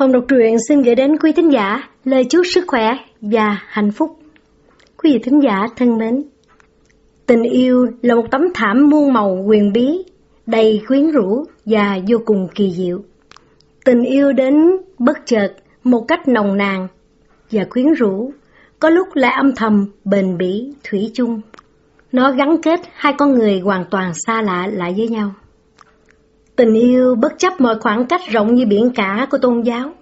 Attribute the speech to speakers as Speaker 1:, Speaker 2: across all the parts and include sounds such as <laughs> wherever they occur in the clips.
Speaker 1: Phòng đọc truyện xin gửi đến quý thính giả lời chúc sức khỏe và hạnh phúc. Quý vị thính giả thân mến, tình yêu là một tấm thảm muôn màu quyền bí, đầy quyến rũ và vô cùng kỳ diệu. Tình yêu đến bất chợt, một cách nồng nàn và quyến rũ, có lúc lại âm thầm, bền bỉ, thủy chung. Nó gắn kết hai con người hoàn toàn xa lạ lại với nhau. Tình yêu bất chấp mọi khoảng cách rộng như biển cả của tôn giáo,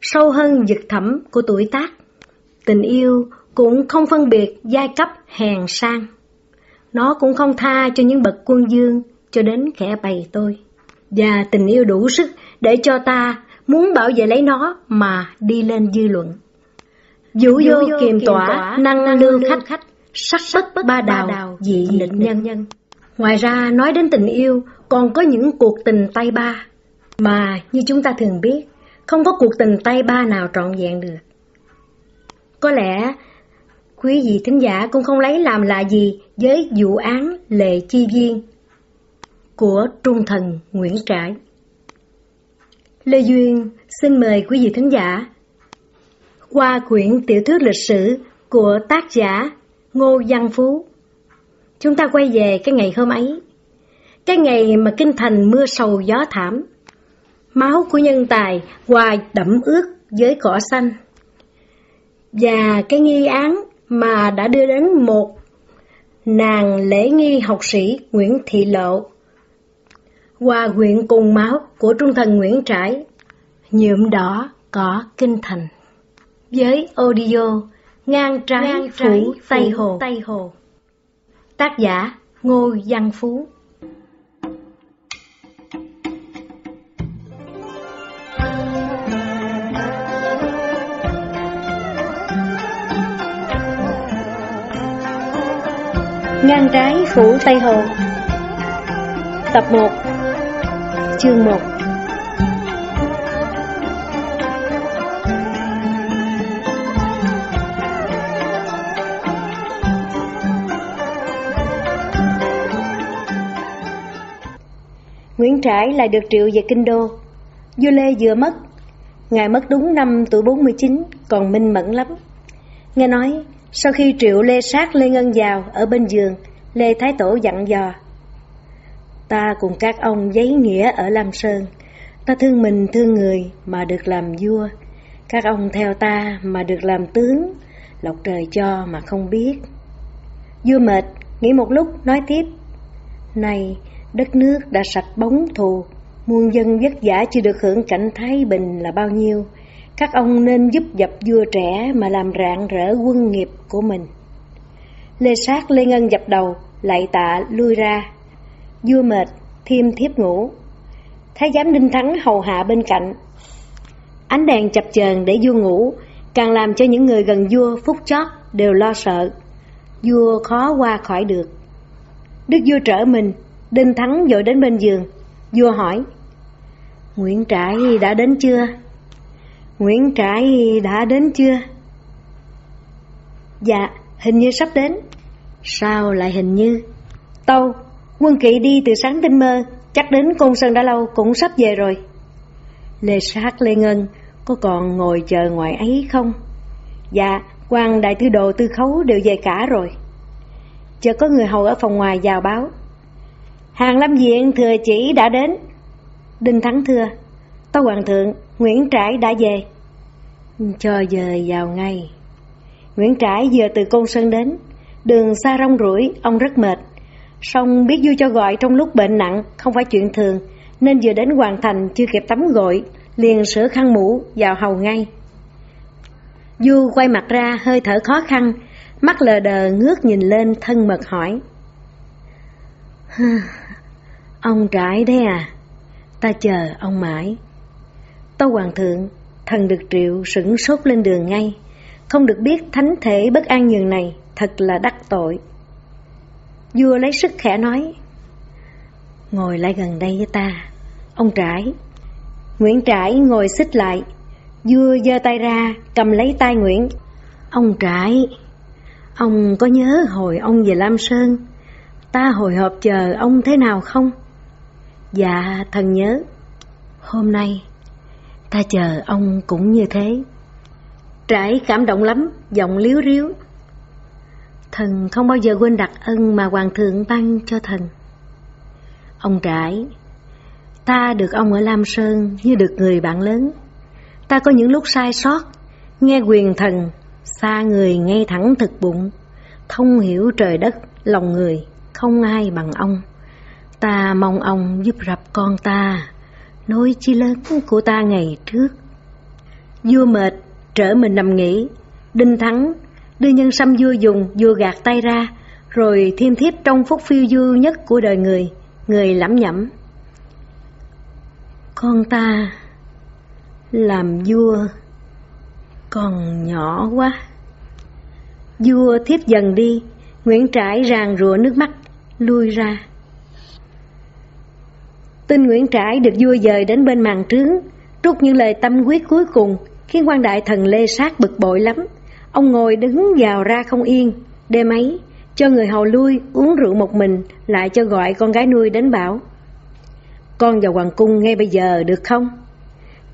Speaker 1: sâu hơn vực thẳm của tuổi tác. Tình yêu cũng không phân biệt giai cấp hèn sang. Nó cũng không tha cho những bậc quân dương cho đến kẻ bày tôi. Và tình yêu đủ sức để cho ta muốn bảo vệ lấy nó mà đi lên dư luận. Vũ vô, vô kiềm tỏa, năng, năng lương khách, khách sắc bất ba đào, dị định nhân. nhân. Ngoài ra, nói đến tình yêu, còn có những cuộc tình tay ba mà như chúng ta thường biết, không có cuộc tình tay ba nào trọn vẹn được. Có lẽ quý vị thính giả cũng không lấy làm lạ gì với vụ án Lệ Chi Viên của trung thần Nguyễn Trãi. Lê Duyên xin mời quý vị thính giả qua quyển tiểu thuyết lịch sử của tác giả Ngô Văn Phú. Chúng ta quay về cái ngày hôm ấy, cái ngày mà kinh thành mưa sầu gió thảm, máu của nhân tài hòa đẫm ướt với cỏ xanh. Và cái nghi án mà đã đưa đến một nàng lễ nghi học sĩ Nguyễn Thị Lộ hòa quyện cùng máu của trung thần Nguyễn Trãi, nhuộm đỏ cỏ kinh thành. Với audio Ngang trái, Ngang trái phủ, Tây, Hồ. Tây Hồ Tác giả Ngô Văn Phú. Ngang trái phủ Tây Hồ. Tập 1 Chương 1 trải lại được triệu về Kinh Đô. Vua Lê vừa mất, ngài mất đúng năm tuổi 49, còn minh mẫn lắm. Nghe nói, sau khi triệu Lê sát Lê Ngân vào ở bên giường, Lê Thái Tổ dặn dò. Ta cùng các ông giấy nghĩa ở Lam Sơn, ta thương mình thương người mà được làm vua, các ông theo ta mà được làm tướng, lộc trời cho mà không biết. Vua mệt, nghĩ một lúc nói tiếp. Này, đất nước đã sạch bóng thù, muôn dân vất vả chưa được hưởng cảnh thái bình là bao nhiêu. Các ông nên giúp dập vua trẻ mà làm rạng rỡ quân nghiệp của mình. Lê sát Lê Ngân dập đầu, lại tạ lui ra. Vua mệt, thêm thiếp ngủ. Thái giám Đinh Thắng hầu hạ bên cạnh. Ánh đèn chập chờn để vua ngủ, càng làm cho những người gần vua phút chót đều lo sợ. Vua khó qua khỏi được. Đức vua trở mình, Đinh Thắng dội đến bên giường, vua hỏi, Nguyễn Trãi đã đến chưa? Nguyễn Trãi đã đến chưa? Dạ, hình như sắp đến. Sao lại hình như? Tâu, quân kỵ đi từ sáng tinh mơ, chắc đến Côn Sơn đã lâu cũng sắp về rồi. Lê Sát Lê Ngân có còn ngồi chờ ngoài ấy không? Dạ, quan đại tư đồ tư khấu đều về cả rồi. Chờ có người hầu ở phòng ngoài vào báo Hàng Lâm Diện thừa chỉ đã đến. Đinh Thắng thưa, Tô Hoàng thượng, Nguyễn Trãi đã về. Cho dời vào ngay. Nguyễn Trãi vừa từ Côn Sơn đến, đường xa rong rủi, ông rất mệt. Xong biết vui cho gọi trong lúc bệnh nặng, không phải chuyện thường, nên vừa đến hoàn thành chưa kịp tắm gội, liền sửa khăn mũ vào hầu ngay. Du quay mặt ra hơi thở khó khăn, mắt lờ đờ ngước nhìn lên thân mật hỏi. <laughs> Ông trải đấy à? Ta chờ ông mãi. Tâu Hoàng thượng, thần được triệu sửng sốt lên đường ngay. Không được biết thánh thể bất an nhường này, thật là đắc tội. Vua lấy sức khẽ nói. Ngồi lại gần đây với ta, ông trải. Nguyễn trải ngồi xích lại. Vua giơ tay ra, cầm lấy tay Nguyễn. Ông trải, ông có nhớ hồi ông về Lam Sơn, ta hồi hộp chờ ông thế nào không? Dạ, thần nhớ. Hôm nay, Ta chờ ông cũng như thế. Trải cảm động lắm, giọng liếu riếu. Thần không bao giờ quên đặc ân mà Hoàng thượng ban cho thần. Ông Trải, ta được ông ở Lam Sơn như được người bạn lớn. Ta có những lúc sai sót, nghe quyền thần, xa người ngay thẳng thực bụng, thông hiểu trời đất, lòng người, không ai bằng ông. Ta mong ông giúp rập con ta, nỗi chi lớn của ta ngày trước. Vua mệt, trở mình nằm nghỉ, đinh thắng, đưa nhân sâm vua dùng, vua gạt tay ra, rồi thiêm thiếp trong phút phiêu du nhất của đời người, người lẩm nhẩm. Con ta làm vua còn nhỏ quá. Vua thiếp dần đi, Nguyễn Trãi ràng rụa nước mắt, lui ra. Tin Nguyễn Trãi được vua dời đến bên màn trướng, trút những lời tâm quyết cuối cùng, khiến quan đại thần Lê Sát bực bội lắm. Ông ngồi đứng vào ra không yên, đêm ấy, cho người hầu lui uống rượu một mình, lại cho gọi con gái nuôi đến bảo. Con vào hoàng cung ngay bây giờ được không?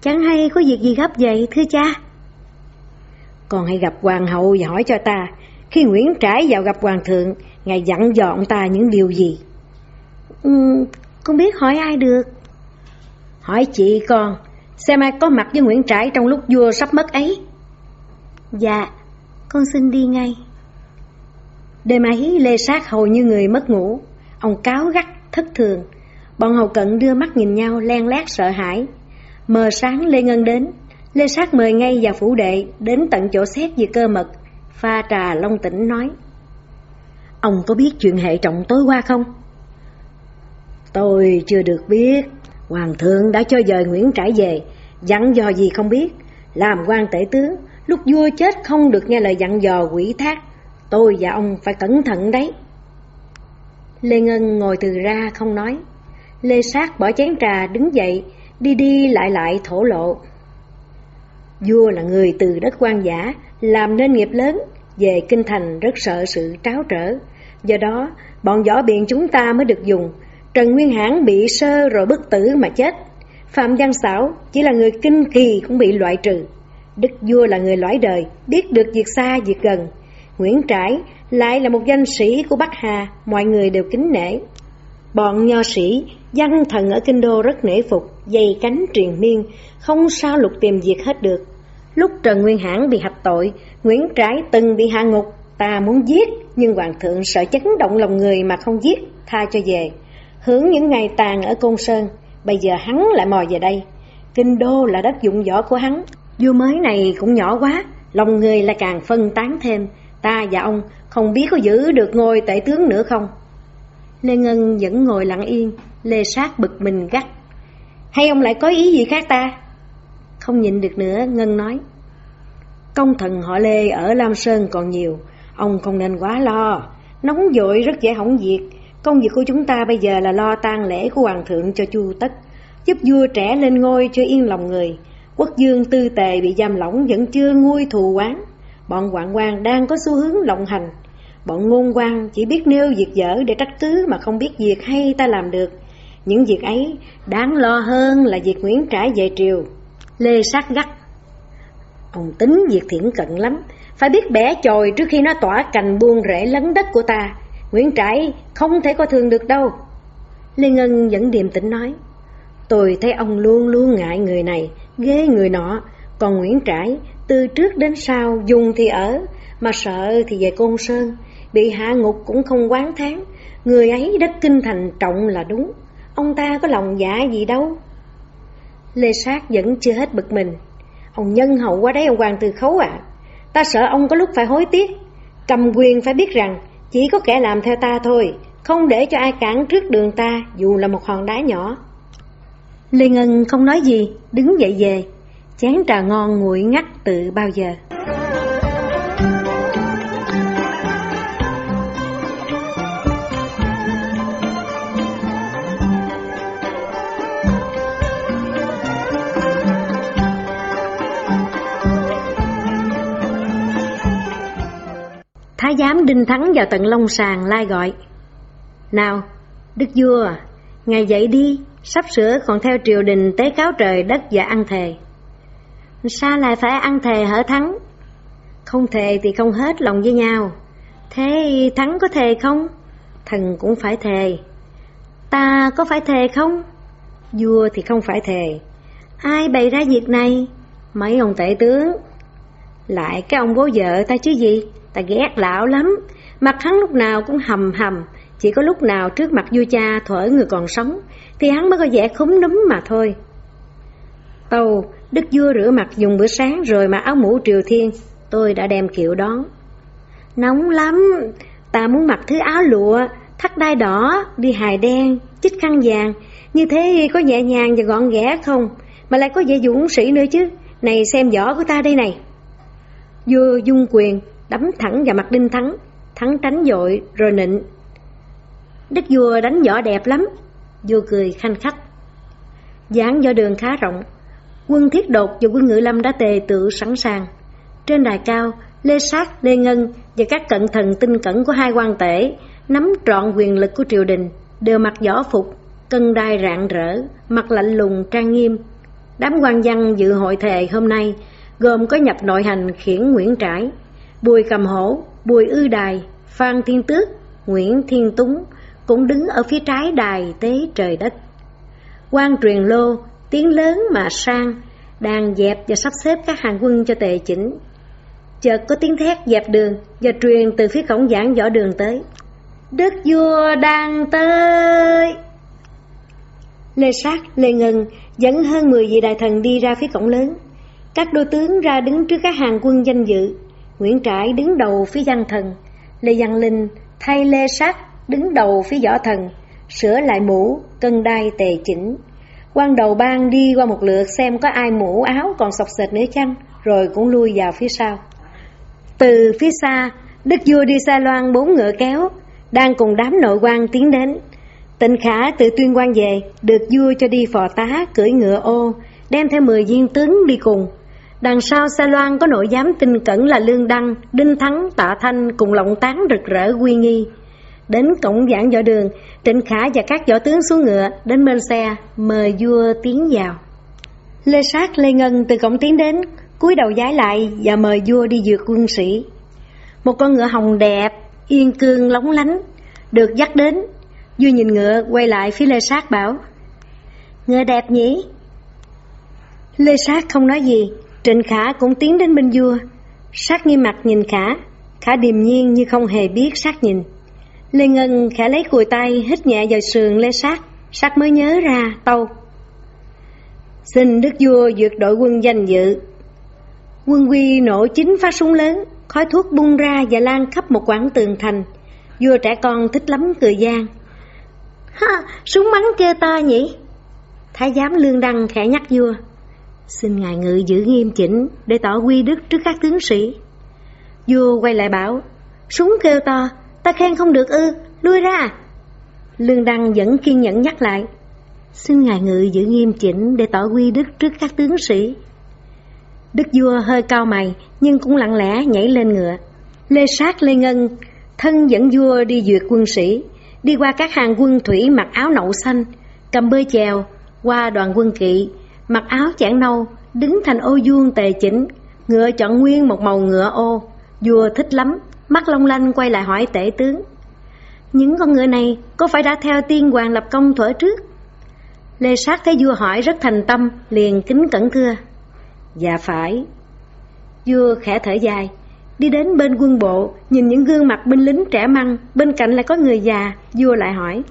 Speaker 1: Chẳng hay có việc gì gấp vậy thưa cha? Con hãy gặp hoàng hậu và hỏi cho ta, khi Nguyễn Trãi vào gặp hoàng thượng, ngài dặn dò ông ta những điều gì? Ừ, con biết hỏi ai được. Hỏi chị con, xem ai có mặt với Nguyễn Trãi trong lúc vua sắp mất ấy. Dạ, con xin đi ngay. Đêm ấy Lê Sát hầu như người mất ngủ, ông cáo gắt, thất thường. Bọn hầu cận đưa mắt nhìn nhau len lét sợ hãi. Mờ sáng Lê Ngân đến, Lê Sát mời ngay vào phủ đệ, đến tận chỗ xét về cơ mật, pha trà long tỉnh nói. Ông có biết chuyện hệ trọng tối qua không? Tôi chưa được biết, Hoàng thượng đã cho dời Nguyễn Trãi về, dặn dò gì không biết, làm quan tể tướng, lúc vua chết không được nghe lời dặn dò quỷ thác, tôi và ông phải cẩn thận đấy. Lê Ngân ngồi từ ra không nói, Lê Sát bỏ chén trà đứng dậy, đi đi lại lại thổ lộ. Vua là người từ đất quan giả, làm nên nghiệp lớn, về kinh thành rất sợ sự tráo trở. Do đó, bọn võ biện chúng ta mới được dùng. Trần Nguyên Hãn bị sơ rồi bức tử mà chết. Phạm Văn sảo chỉ là người kinh kỳ cũng bị loại trừ. Đức vua là người lõi đời, biết được việc xa việc gần. Nguyễn Trãi lại là một danh sĩ của Bắc Hà, mọi người đều kính nể. Bọn nho sĩ, văn thần ở Kinh Đô rất nể phục, dày cánh truyền miên, không sao lục tìm việc hết được. Lúc Trần Nguyên Hãn bị hạch tội, Nguyễn Trãi từng bị hạ ngục, ta muốn giết, nhưng Hoàng thượng sợ chấn động lòng người mà không giết, tha cho về. Hướng những ngày tàn ở Côn Sơn, bây giờ hắn lại mò về đây. Kinh Đô là đất dụng võ của hắn, vua mới này cũng nhỏ quá, lòng người lại càng phân tán thêm. Ta và ông không biết có giữ được ngôi tể tướng nữa không? Lê Ngân vẫn ngồi lặng yên, Lê Sát bực mình gắt. Hay ông lại có ý gì khác ta? Không nhịn được nữa, Ngân nói. Công thần họ Lê ở Lam Sơn còn nhiều, ông không nên quá lo. Nóng vội rất dễ hỏng việc. Công việc của chúng ta bây giờ là lo tang lễ của Hoàng thượng cho chu tất, giúp vua trẻ lên ngôi cho yên lòng người. Quốc dương tư tề bị giam lỏng vẫn chưa nguôi thù oán Bọn quan quan đang có xu hướng lộng hành. Bọn ngôn quan chỉ biết nêu việc dở để trách cứ mà không biết việc hay ta làm được. Những việc ấy đáng lo hơn là việc Nguyễn Trãi về triều. Lê sát gắt. Ông tính diệt thiện cận lắm, phải biết bẻ chồi trước khi nó tỏa cành buông rễ lấn đất của ta. Nguyễn Trãi không thể coi thường được đâu. Lê Ngân vẫn điềm tĩnh nói. Tôi thấy ông luôn luôn ngại người này, ghê người nọ. Còn Nguyễn Trãi, từ trước đến sau, dùng thì ở, mà sợ thì về Côn Sơn. Bị hạ ngục cũng không quán tháng. Người ấy đất kinh thành trọng là đúng. Ông ta có lòng dạ gì đâu. Lê Sát vẫn chưa hết bực mình. Ông nhân hậu quá đấy ông Hoàng Từ Khấu ạ. Ta sợ ông có lúc phải hối tiếc. Cầm quyền phải biết rằng chỉ có kẻ làm theo ta thôi, không để cho ai cản trước đường ta dù là một hòn đá nhỏ. Lê Ngân không nói gì, đứng dậy về. Chén trà ngon nguội ngắt từ bao giờ. Thái giám đinh thắng vào tận long sàng lai gọi. Nào, đức vua, ngài dậy đi, sắp sửa còn theo triều đình tế cáo trời đất và ăn thề. Sao lại phải ăn thề hở thắng? Không thề thì không hết lòng với nhau. Thế thắng có thề không? Thần cũng phải thề. Ta có phải thề không? Vua thì không phải thề. Ai bày ra việc này? Mấy ông tể tướng. Lại cái ông bố vợ ta chứ gì? Ta ghét lão lắm. Mặt hắn lúc nào cũng hầm hầm. Chỉ có lúc nào trước mặt vua cha thở người còn sống Thì hắn mới có vẻ khúm núm mà thôi. Tâu, đức vua rửa mặt dùng bữa sáng rồi mặc áo mũ triều thiên. Tôi đã đem kiệu đón. Nóng lắm. Ta muốn mặc thứ áo lụa Thắt đai đỏ, đi hài đen, chích khăn vàng. Như thế có nhẹ nhàng và gọn ghẽ không? Mà lại có vẻ dũng sĩ nữa chứ. Này xem võ của ta đây này. Vua dung quyền đấm thẳng vào mặt Đinh Thắng. Thắng tránh dội rồi nịnh. Đức vua đánh võ đẹp lắm. Vua cười khanh khách. Giảng võ đường khá rộng. Quân thiết đột và quân ngự lâm đã tề tự sẵn sàng. Trên đài cao Lê Sát, Lê Ngân và các cận thần tinh cẩn của hai quan tể nắm trọn quyền lực của triều đình, đều mặc võ phục, cân đai rạng rỡ, mặt lạnh lùng trang nghiêm. Đám quan văn dự hội thề hôm nay gồm có nhập nội hành khiển Nguyễn Trãi, Bùi Cầm Hổ, Bùi Ư Đài, Phan Thiên Tước, Nguyễn Thiên Túng, cũng đứng ở phía trái đài tế trời đất. quan truyền lô, tiếng lớn mà sang, đang dẹp và sắp xếp các hàng quân cho tề chỉnh. Chợt có tiếng thét dẹp đường và truyền từ phía cổng giảng võ đường tới. Đức vua đang tới! Lê Sát, Lê Ngân dẫn hơn 10 vị đại thần đi ra phía cổng lớn. Các đô tướng ra đứng trước các hàng quân danh dự. Nguyễn Trãi đứng đầu phía văn thần. Lê Văn Linh thay Lê Sát đứng đầu phía võ thần, sửa lại mũ, cân đai tề chỉnh. quan đầu bang đi qua một lượt xem có ai mũ áo còn sọc sệt nữa chăng, rồi cũng lui vào phía sau. Từ phía xa, Đức vua đi xa loan bốn ngựa kéo, đang cùng đám nội quan tiến đến. Tịnh Khả tự tuyên quan về, được vua cho đi phò tá cưỡi ngựa ô, đem theo 10 viên tướng đi cùng. Đằng sau xa loan có nội giám tinh cẩn là Lương Đăng, Đinh Thắng, Tạ Thanh cùng lộng tán rực rỡ quy nghi. Đến cổng giảng võ đường, Trịnh Khả và các võ tướng xuống ngựa đến bên xe, mời vua tiến vào. Lê Sát Lê Ngân từ cổng tiến đến, cúi đầu giái lại và mời vua đi dược quân sĩ. Một con ngựa hồng đẹp, yên cương lóng lánh, được dắt đến. Vua nhìn ngựa quay lại phía Lê Sát bảo, Ngựa đẹp nhỉ? Lê Sát không nói gì, Trịnh Khả cũng tiến đến bên vua. Sát nghiêm mặt nhìn Khả, Khả điềm nhiên như không hề biết Sát nhìn. Lê Ngân khẽ lấy cùi tay hít nhẹ vào sườn Lê Sát, Sát mới nhớ ra tâu. Xin Đức Vua duyệt đội quân danh dự. Quân quy nổ chính phát súng lớn, khói thuốc bung ra và lan khắp một quảng tường thành. Vua trẻ con thích lắm cười gian. Ha, súng bắn kêu to nhỉ? Thái giám lương đăng khẽ nhắc vua. Xin ngài ngự giữ nghiêm chỉnh để tỏ quy đức trước các tướng sĩ. Vua quay lại bảo, súng kêu to, ta khen không được ư, lui ra. Lương Đăng vẫn kiên nhẫn nhắc lại, xin ngài ngự giữ nghiêm chỉnh để tỏ quy đức trước các tướng sĩ. Đức vua hơi cao mày nhưng cũng lặng lẽ nhảy lên ngựa. Lê Sát Lê Ngân thân dẫn vua đi duyệt quân sĩ, đi qua các hàng quân thủy mặc áo nậu xanh, cầm bơi chèo, qua đoàn quân kỵ, mặc áo chản nâu, đứng thành ô vuông tề chỉnh, ngựa chọn nguyên một màu ngựa ô. Vua thích lắm, mắt long lanh quay lại hỏi tể tướng. Những con ngựa này có phải đã theo tiên hoàng lập công thuở trước? Lê Sát thấy vua hỏi rất thành tâm, liền kính cẩn thưa. Dạ phải. Vua khẽ thở dài, đi đến bên quân bộ, nhìn những gương mặt binh lính trẻ măng, bên cạnh lại có người già, vua lại hỏi.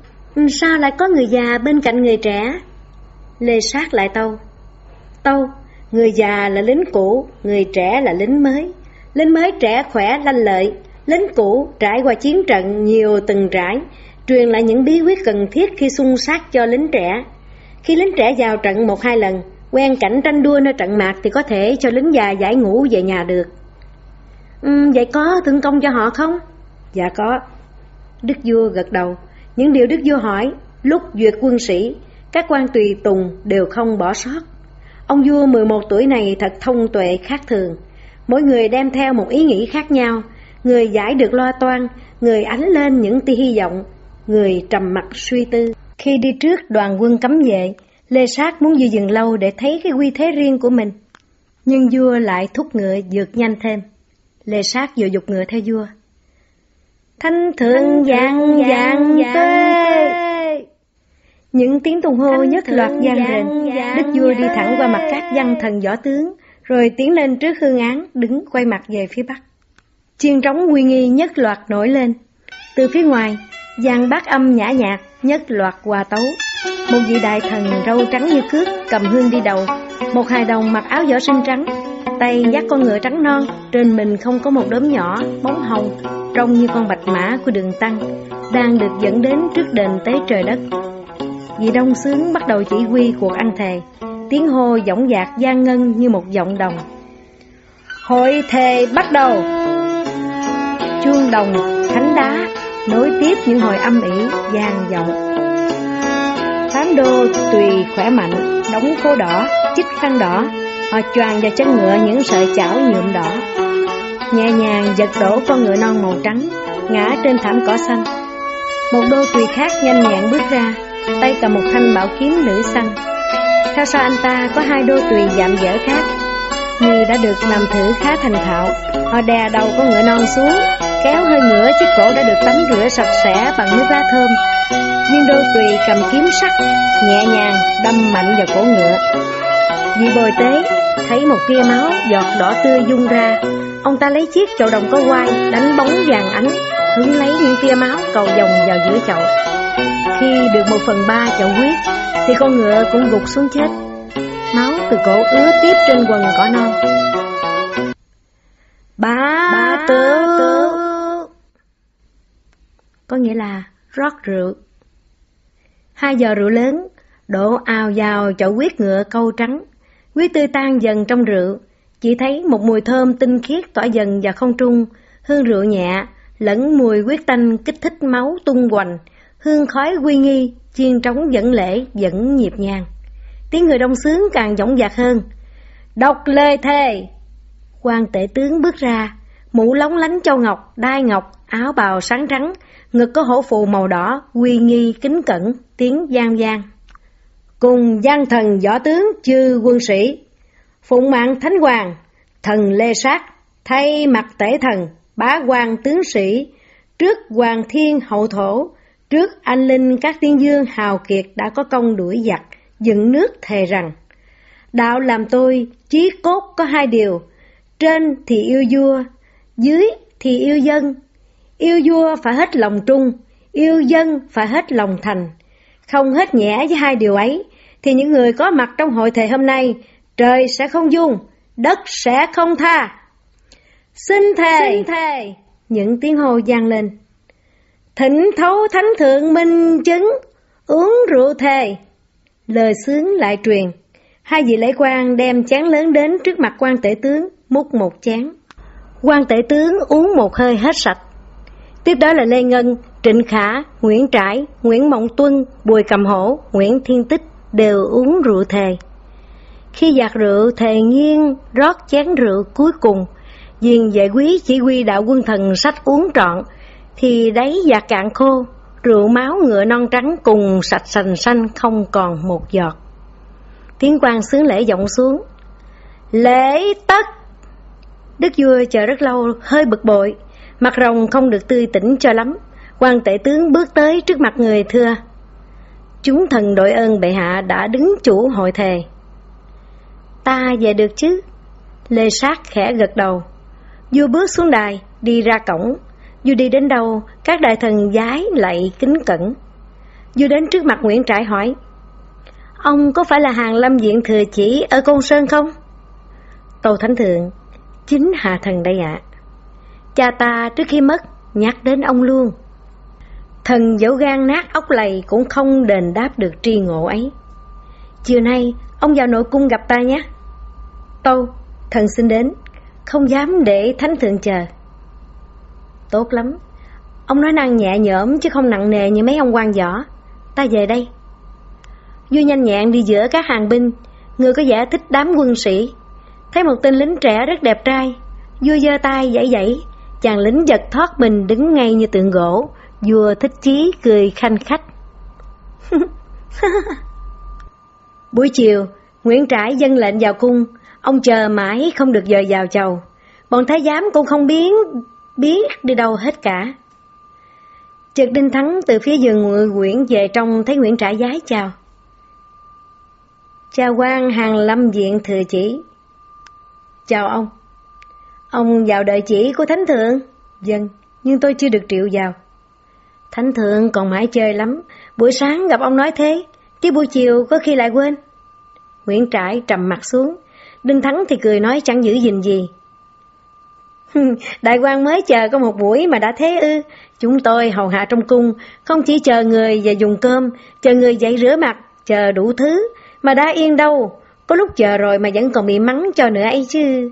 Speaker 1: Sao lại có người già bên cạnh người trẻ? Lê Sát lại tâu. Tâu, người già là lính cũ, người trẻ là lính mới. Lính mới trẻ khỏe lanh lợi, lính cũ trải qua chiến trận nhiều từng trải, truyền lại những bí quyết cần thiết khi xung sát cho lính trẻ. Khi lính trẻ vào trận một hai lần, quen cảnh tranh đua nơi trận mạc thì có thể cho lính già giải ngũ về nhà được. Ừ, vậy có thương công cho họ không? Dạ có. Đức vua gật đầu. Những điều Đức vua hỏi, lúc duyệt quân sĩ, các quan tùy tùng đều không bỏ sót. Ông vua 11 tuổi này thật thông tuệ khác thường. Mỗi người đem theo một ý nghĩ khác nhau, người giải được lo toan, người ánh lên những tia hy vọng, người trầm mặt suy tư. Khi đi trước đoàn quân cấm vệ, Lê Sát muốn giữ dừng lâu để thấy cái quy thế riêng của mình. Nhưng vua lại thúc ngựa dược nhanh thêm. Lê Sát vừa dục ngựa theo vua. Thanh thượng dạng dạng tuê. Những tiếng tung hô nhất loạt gian lên, đức vua đi thẳng qua mặt các văn thần võ tướng, rồi tiến lên trước hương án, đứng quay mặt về phía bắc. Chiên trống uy nghi nhất loạt nổi lên. Từ phía ngoài, giang bát âm nhã nhạc, nhất loạt hòa tấu. Một vị đại thần râu trắng như cước, cầm hương đi đầu. Một hài đồng mặc áo võ sinh trắng, tay dắt con ngựa trắng non, trên mình không có một đốm nhỏ, bóng hồng, trông như con bạch mã của đường tăng, đang được dẫn đến trước đền tế trời đất. Vị đông sướng bắt đầu chỉ huy cuộc ăn thề, tiếng hô dõng dạc gian ngân như một giọng đồng. Hội thề bắt đầu! Chuông đồng, thánh đá, nối tiếp những hồi âm ỉ gian vọng. Tám đô tùy khỏe mạnh, đóng khô đỏ, chích khăn đỏ, họ choàng vào chân ngựa những sợi chảo nhuộm đỏ. Nhẹ nhàng giật đổ con ngựa non màu trắng, ngã trên thảm cỏ xanh. Một đô tùy khác nhanh nhẹn bước ra, tay cầm một thanh bảo kiếm nữ xanh. Theo sau anh ta có hai đô tùy dạm dở khác, như đã được làm thử khá thành thạo. Họ đè đầu con ngựa non xuống, kéo hơi ngửa chiếc cổ đã được tắm rửa sạch sẽ bằng nước lá thơm. Nhưng đô tùy cầm kiếm sắt, nhẹ nhàng đâm mạnh vào cổ ngựa. vì bồi tế thấy một tia máu giọt đỏ tươi dung ra, ông ta lấy chiếc chậu đồng có quai đánh bóng vàng ánh, hứng lấy những tia máu cầu vòng vào giữa chậu. Khi được một phần ba chậu huyết, thì con ngựa cũng gục xuống chết. Máu từ cổ ứa tiếp trên quần cỏ non. Bá, bá tử có nghĩa là rót rượu. Hai giờ rượu lớn, đổ ào vào chậu huyết ngựa câu trắng. Huyết tươi tan dần trong rượu, chỉ thấy một mùi thơm tinh khiết tỏa dần vào không trung, hương rượu nhẹ, lẫn mùi huyết tanh kích thích máu tung hoành, hương khói quy nghi, chiên trống dẫn lễ, dẫn nhịp nhàng. Tiếng người đông sướng càng dõng dạc hơn. Đọc lê thề! quan tể tướng bước ra, mũ lóng lánh châu ngọc, đai ngọc, áo bào sáng trắng, ngực có hổ phù màu đỏ, uy nghi kính cẩn, tiếng gian gian. Cùng gian thần võ tướng chư quân sĩ, phụng mạng thánh hoàng, thần lê sát, thay mặt tể thần, bá quan tướng sĩ, trước hoàng thiên hậu thổ, trước anh linh các tiên dương hào kiệt đã có công đuổi giặc, dựng nước thề rằng, đạo làm tôi, chí cốt có hai điều, trên thì yêu vua, dưới thì yêu dân, Yêu vua phải hết lòng trung, yêu dân phải hết lòng thành. Không hết nhẽ với hai điều ấy, thì những người có mặt trong hội thề hôm nay, trời sẽ không dung, đất sẽ không tha. Xin thề, Xin thề. những tiếng hô gian lên. Thịnh thấu thánh thượng minh chứng, uống rượu thề. Lời sướng lại truyền, hai vị lễ quan đem chén lớn đến trước mặt quan tể tướng, múc một chén. Quan tể tướng uống một hơi hết sạch, Tiếp đó là Lê Ngân, Trịnh Khả, Nguyễn Trãi, Nguyễn Mộng Tuân, Bùi Cầm Hổ, Nguyễn Thiên Tích đều uống rượu thề. Khi giặt rượu thề nghiêng rót chén rượu cuối cùng, diền vệ quý chỉ huy đạo quân thần sách uống trọn, thì đáy và cạn khô, rượu máu ngựa non trắng cùng sạch sành xanh không còn một giọt. Tiếng quan sứ lễ vọng xuống. Lễ tất! Đức vua chờ rất lâu, hơi bực bội, Mặt rồng không được tươi tỉnh cho lắm, quan tể tướng bước tới trước mặt người thưa. Chúng thần đội ơn bệ hạ đã đứng chủ hội thề. Ta về được chứ? Lê Sát khẽ gật đầu. Vua bước xuống đài, đi ra cổng dù đi đến đâu, các đại thần giái lại kính cẩn. dù đến trước mặt Nguyễn Trãi hỏi, Ông có phải là hàng lâm diện thừa chỉ ở Côn Sơn không? tô Thánh Thượng, chính hạ thần đây ạ. Cha ta trước khi mất, nhắc đến ông luôn. Thần dẫu gan nát ốc lầy cũng không đền đáp được tri ngộ ấy. Chiều nay, ông vào nội cung gặp ta nhé. tô thần xin đến, không dám để thánh thượng chờ. Tốt lắm, ông nói năng nhẹ nhõm chứ không nặng nề như mấy ông quan võ. Ta về đây. Vua nhanh nhẹn đi giữa các hàng binh, người có vẻ thích đám quân sĩ. Thấy một tên lính trẻ rất đẹp trai, vua giơ tay dãy dãy, Chàng lính giật thoát mình đứng ngay như tượng gỗ, vua thích chí cười khanh khách. <laughs> Buổi chiều, Nguyễn Trãi dân lệnh vào cung, ông chờ mãi không được dời vào chầu. Bọn thái giám cũng không biến biết đi đâu hết cả. Chợt Đinh Thắng từ phía giường ngự quyển về trong thấy Nguyễn Trãi giái chào. Chào quan hàng lâm diện thừa chỉ. Chào ông. Ông vào đợi chỉ của Thánh Thượng? Dân, nhưng tôi chưa được triệu vào. Thánh Thượng còn mãi chơi lắm, buổi sáng gặp ông nói thế, chứ buổi chiều có khi lại quên. Nguyễn Trãi trầm mặt xuống, Đinh Thắng thì cười nói chẳng giữ gìn gì. <laughs> Đại quan mới chờ có một buổi mà đã thế ư. Chúng tôi hầu hạ trong cung, không chỉ chờ người và dùng cơm, chờ người dậy rửa mặt, chờ đủ thứ, mà đã yên đâu. Có lúc chờ rồi mà vẫn còn bị mắng cho nữa ấy chứ.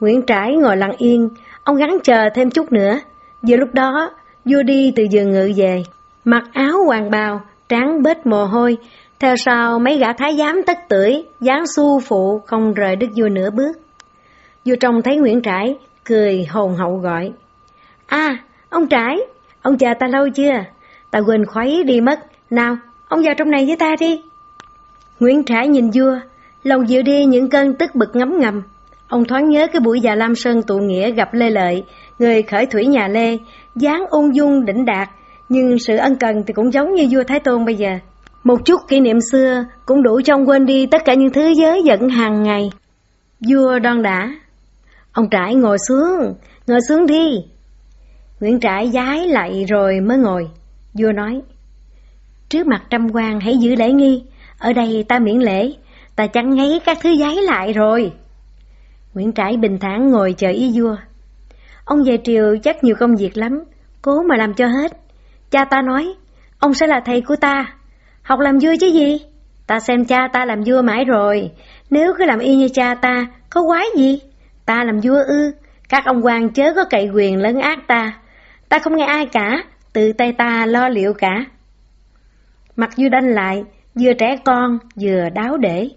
Speaker 1: Nguyễn Trãi ngồi lặng yên, ông gắng chờ thêm chút nữa. giờ lúc đó, vua đi từ giường ngự về, mặc áo hoàng bào, tráng bết mồ hôi, theo sau mấy gã thái giám tất tưởi, dáng su phụ không rời đức vua nửa bước. Vua trông thấy Nguyễn Trãi, cười hồn hậu gọi. À, ông Trãi, ông chờ ta lâu chưa? Ta quên khuấy đi mất. Nào, ông vào trong này với ta đi. Nguyễn Trãi nhìn vua, lòng dịu đi những cơn tức bực ngấm ngầm. Ông thoáng nhớ cái buổi già Lam Sơn tụ nghĩa gặp Lê Lợi, người khởi thủy nhà Lê, dáng ung dung đỉnh đạt, nhưng sự ân cần thì cũng giống như vua Thái Tôn bây giờ. Một chút kỷ niệm xưa cũng đủ trong quên đi tất cả những thứ giới dẫn hàng ngày. Vua đoan đã. Ông Trãi ngồi xuống, ngồi xuống đi. Nguyễn Trãi giái lại rồi mới ngồi. Vua nói, trước mặt trăm quan hãy giữ lễ nghi, ở đây ta miễn lễ, ta chẳng ngấy các thứ giấy lại rồi. Nguyễn Trãi bình thản ngồi chờ ý vua. Ông về triều chắc nhiều công việc lắm, cố mà làm cho hết. Cha ta nói, ông sẽ là thầy của ta. Học làm vua chứ gì? Ta xem cha ta làm vua mãi rồi, nếu cứ làm y như cha ta, có quái gì? Ta làm vua ư, các ông quan chớ có cậy quyền lấn ác ta. Ta không nghe ai cả, tự tay ta lo liệu cả. Mặt vua đanh lại, vừa trẻ con, vừa đáo để.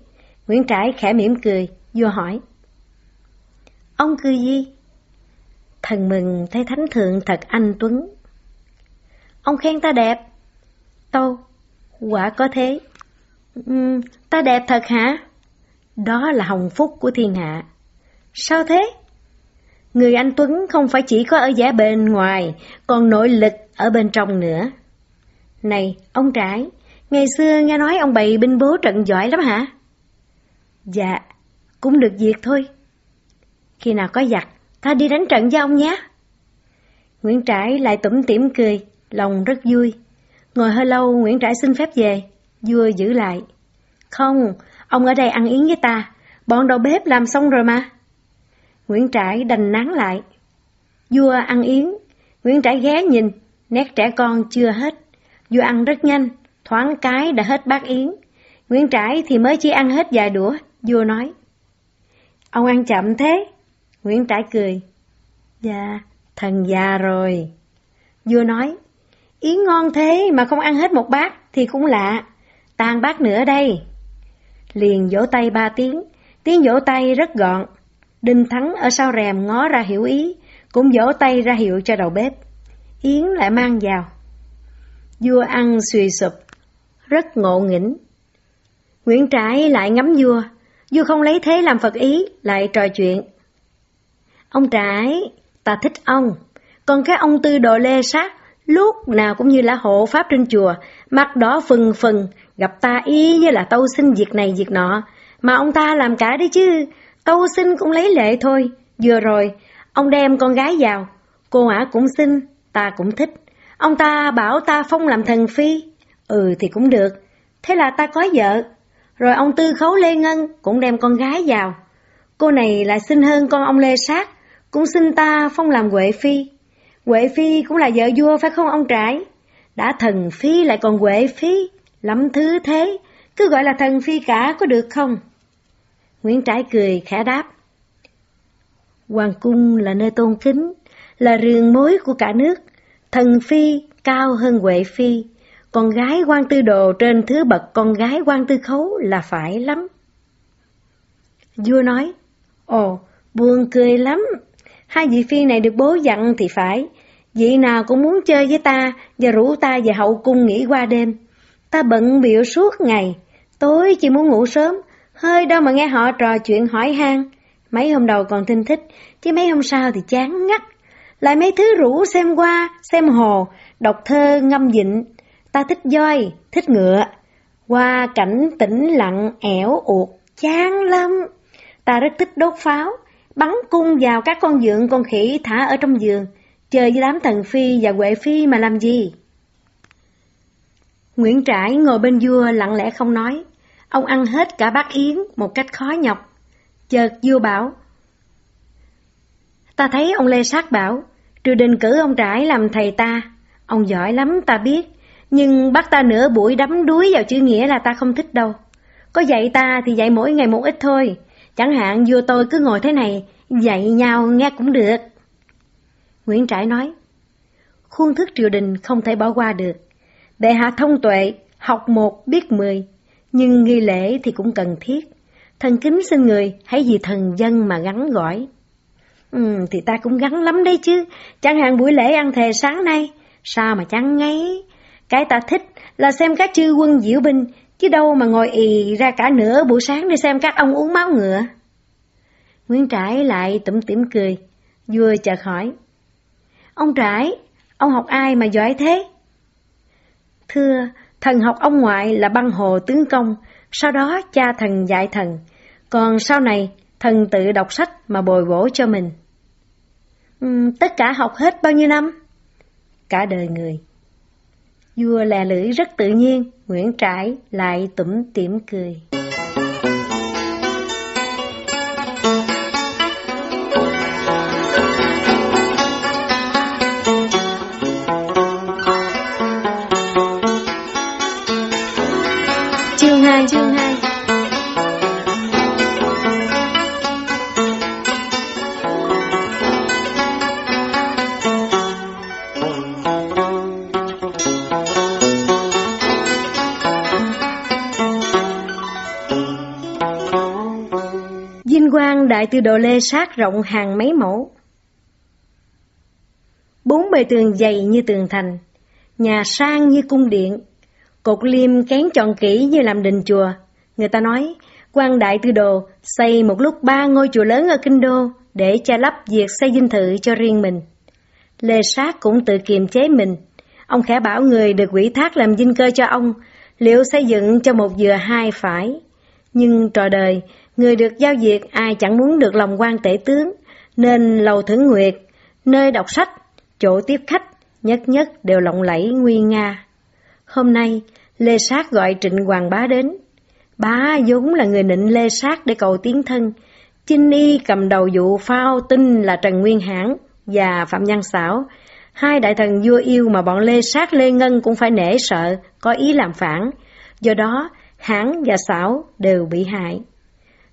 Speaker 1: Nguyễn Trãi khẽ mỉm cười, vua hỏi. Ông cười gì? Thần mừng thấy thánh thượng thật anh tuấn. Ông khen ta đẹp. Tâu, quả có thế. Uhm, ta đẹp thật hả? Đó là hồng phúc của thiên hạ. Sao thế? Người anh Tuấn không phải chỉ có ở giả bên ngoài, còn nội lực ở bên trong nữa. Này, ông Trãi, ngày xưa nghe nói ông bày binh bố trận giỏi lắm hả? Dạ, cũng được việc thôi. Khi nào có giặc, ta đi đánh trận với ông nhé. Nguyễn Trãi lại tủm tỉm cười, lòng rất vui. Ngồi hơi lâu, Nguyễn Trãi xin phép về, vua giữ lại. Không, ông ở đây ăn yến với ta, bọn đầu bếp làm xong rồi mà. Nguyễn Trãi đành nán lại. Vua ăn yến, Nguyễn Trãi ghé nhìn, nét trẻ con chưa hết. Vua ăn rất nhanh, thoáng cái đã hết bát yến. Nguyễn Trãi thì mới chỉ ăn hết vài đũa, vua nói. Ông ăn chậm thế. Nguyễn Trãi cười. Dạ, thần già rồi. Vua nói, yến ngon thế mà không ăn hết một bát thì cũng lạ. Tàn bát nữa đây. Liền vỗ tay ba tiếng, tiếng vỗ tay rất gọn. Đinh Thắng ở sau rèm ngó ra hiểu ý, cũng vỗ tay ra hiệu cho đầu bếp. Yến lại mang vào. Vua ăn suy sụp, rất ngộ nghĩnh. Nguyễn Trãi lại ngắm vua, vua không lấy thế làm Phật ý, lại trò chuyện. Ông Trãi, ta thích ông, còn cái ông tư đồ lê sát, lúc nào cũng như là hộ pháp trên chùa, mặt đỏ phừng phừng, gặp ta y như là tâu xin việc này việc nọ, mà ông ta làm cả đấy chứ, Tâu xin cũng lấy lệ thôi, vừa rồi, ông đem con gái vào, cô ả cũng xin, ta cũng thích. Ông ta bảo ta phong làm thần phi, ừ thì cũng được, thế là ta có vợ. Rồi ông Tư Khấu Lê Ngân cũng đem con gái vào. Cô này lại xinh hơn con ông Lê Sát, cũng xin ta phong làm Huệ Phi. Huệ Phi cũng là vợ vua phải không ông Trãi? Đã thần Phi lại còn Huệ Phi, lắm thứ thế, cứ gọi là thần Phi cả có được không? Nguyễn Trãi cười khẽ đáp. Hoàng cung là nơi tôn kính, là rường mối của cả nước. Thần phi cao hơn Huệ phi, con gái quan tư đồ trên thứ bậc con gái quan tư khấu là phải lắm. Vua nói, ồ, buồn cười lắm. Hai vị phi này được bố dặn thì phải. Vị nào cũng muốn chơi với ta và rủ ta về hậu cung nghỉ qua đêm. Ta bận biểu suốt ngày, tối chỉ muốn ngủ sớm, Hơi đâu mà nghe họ trò chuyện hỏi han. Mấy hôm đầu còn thinh thích, chứ mấy hôm sau thì chán ngắt. Lại mấy thứ rủ xem qua, xem hồ, đọc thơ ngâm dịnh. Ta thích voi, thích ngựa. Qua cảnh tĩnh lặng, ẻo uột, chán lắm. Ta rất thích đốt pháo, bắn cung vào các con dượng con khỉ thả ở trong giường. Chơi với đám thần phi và huệ phi mà làm gì? Nguyễn Trãi ngồi bên vua lặng lẽ không nói. Ông ăn hết cả bát yến một cách khó nhọc. Chợt vua bảo. Ta thấy ông Lê Sát bảo, triều đình cử ông Trãi làm thầy ta. Ông giỏi lắm ta biết, nhưng bắt ta nửa buổi đắm đuối vào chữ nghĩa là ta không thích đâu. Có dạy ta thì dạy mỗi ngày một ít thôi. Chẳng hạn vua tôi cứ ngồi thế này, dạy nhau nghe cũng được. Nguyễn Trãi nói, khuôn thức triều đình không thể bỏ qua được. Đệ hạ thông tuệ, học một biết mười, nhưng nghi lễ thì cũng cần thiết. Thần kính xin người, hãy vì thần dân mà gắn gọi. Ừ, thì ta cũng gắn lắm đấy chứ, chẳng hạn buổi lễ ăn thề sáng nay, sao mà chẳng ngấy. Cái ta thích là xem các chư quân diễu binh, chứ đâu mà ngồi ì ra cả nửa buổi sáng để xem các ông uống máu ngựa. Nguyễn Trãi lại tủm tỉm cười, vừa chợt hỏi. Ông Trãi, ông học ai mà giỏi thế? Thưa, thần học ông ngoại là băng hồ tướng công, sau đó cha thần dạy thần, còn sau này thần tự đọc sách mà bồi bổ cho mình. Uhm, tất cả học hết bao nhiêu năm? Cả đời người. Vua lè lưỡi rất tự nhiên, Nguyễn Trãi lại tủm tỉm cười. Đại tư đồ lê sát rộng hàng mấy mẫu. Bốn bề tường dày như tường thành, nhà sang như cung điện, cột liêm kén tròn kỹ như làm đình chùa. Người ta nói, quan đại tư đồ xây một lúc ba ngôi chùa lớn ở Kinh Đô để che lấp việc xây dinh thự cho riêng mình. Lê Sát cũng tự kiềm chế mình. Ông khẽ bảo người được quỷ thác làm dinh cơ cho ông, liệu xây dựng cho một vừa hai phải. Nhưng trò đời, Người được giao việc ai chẳng muốn được lòng quan tể tướng, nên lầu thưởng nguyệt, nơi đọc sách, chỗ tiếp khách, nhất nhất đều lộng lẫy nguy nga. Hôm nay, Lê Sát gọi Trịnh Hoàng Bá đến. Bá vốn là người nịnh Lê Sát để cầu tiến thân. Chinh Y cầm đầu vụ phao tin là Trần Nguyên Hãn và Phạm Văn Xảo. Hai đại thần vua yêu mà bọn Lê Sát Lê Ngân cũng phải nể sợ, có ý làm phản. Do đó, Hãn và Xảo đều bị hại.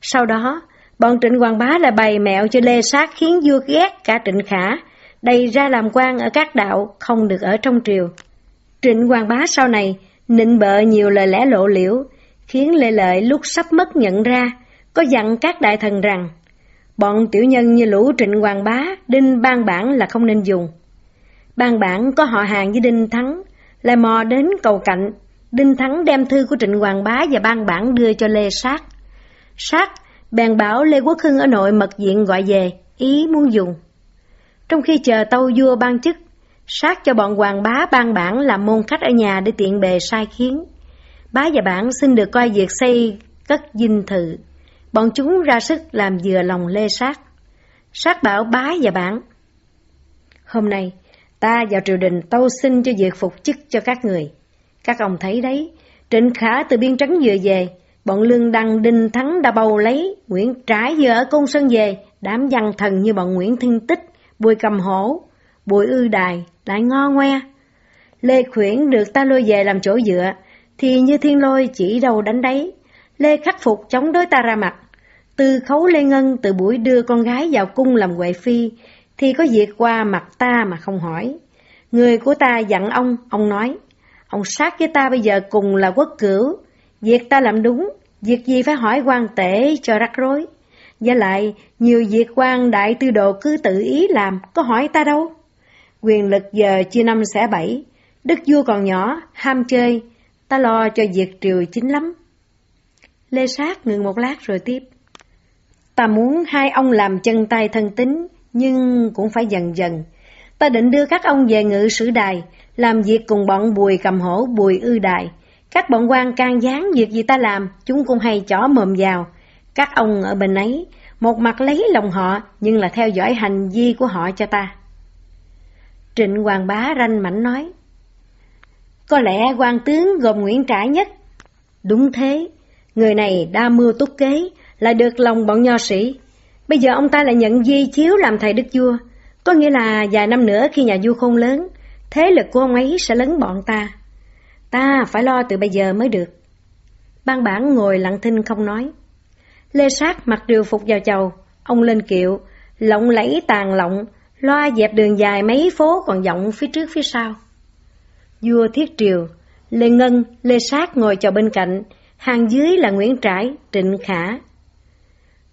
Speaker 1: Sau đó, bọn Trịnh Hoàng Bá lại bày mẹo cho Lê Sát khiến vua ghét cả Trịnh Khả, đầy ra làm quan ở các đạo, không được ở trong triều. Trịnh Hoàng Bá sau này nịnh bợ nhiều lời lẽ lộ liễu, khiến Lê Lợi lúc sắp mất nhận ra, có dặn các đại thần rằng, bọn tiểu nhân như lũ Trịnh Hoàng Bá, Đinh Ban Bản là không nên dùng. Ban Bản có họ hàng với Đinh Thắng, lại mò đến cầu cạnh, Đinh Thắng đem thư của Trịnh Hoàng Bá và Ban Bản đưa cho Lê Sát. Sát bèn bảo Lê Quốc Hưng ở nội mật diện gọi về, ý muốn dùng. Trong khi chờ tâu vua ban chức, sát cho bọn hoàng bá ban bản làm môn khách ở nhà để tiện bề sai khiến. Bá và bản xin được coi việc xây cất dinh thự. Bọn chúng ra sức làm vừa lòng lê sát. Sát bảo bá và bản. Hôm nay, ta vào triều đình tâu xin cho việc phục chức cho các người. Các ông thấy đấy, Trịnh Khả từ biên trấn vừa về, Bọn Lương Đăng Đinh Thắng đã bầu lấy, Nguyễn Trãi vừa ở Cung Sơn về, đám văn thần như bọn Nguyễn Thiên Tích, Bùi Cầm Hổ, Bùi Ư Đài, lại ngo ngoe. Lê Khuyển được ta lôi về làm chỗ dựa, thì như thiên lôi chỉ đầu đánh đấy. Lê khắc phục chống đối ta ra mặt. Từ khấu Lê Ngân từ buổi đưa con gái vào cung làm huệ phi, thì có việc qua mặt ta mà không hỏi. Người của ta dặn ông, ông nói, ông sát với ta bây giờ cùng là quốc cửu, Việc ta làm đúng, việc gì phải hỏi quan tể cho rắc rối. Với lại, nhiều việc quan đại tư đồ cứ tự ý làm, có hỏi ta đâu. Quyền lực giờ chia năm xẻ bảy, đức vua còn nhỏ, ham chơi, ta lo cho việc triều chính lắm. Lê Sát ngừng một lát rồi tiếp. Ta muốn hai ông làm chân tay thân tính, nhưng cũng phải dần dần. Ta định đưa các ông về ngự sử đài, làm việc cùng bọn bùi cầm hổ bùi ư đài. Các bọn quan can gián việc gì ta làm, chúng cũng hay chỏ mồm vào. Các ông ở bên ấy, một mặt lấy lòng họ, nhưng là theo dõi hành vi của họ cho ta. Trịnh Hoàng Bá ranh mảnh nói, Có lẽ quan tướng gồm Nguyễn Trãi nhất. Đúng thế, người này đa mưu túc kế, lại được lòng bọn nho sĩ. Bây giờ ông ta lại nhận di chiếu làm thầy đức vua, có nghĩa là vài năm nữa khi nhà vua khôn lớn, thế lực của ông ấy sẽ lấn bọn ta. Ta phải lo từ bây giờ mới được. Ban bản ngồi lặng thinh không nói. Lê Sát mặc điều phục vào chầu, ông lên kiệu, lộng lẫy tàn lộng, loa dẹp đường dài mấy phố còn vọng phía trước phía sau. Vua Thiết Triều, Lê Ngân, Lê Sát ngồi chầu bên cạnh, hàng dưới là Nguyễn Trãi, Trịnh Khả.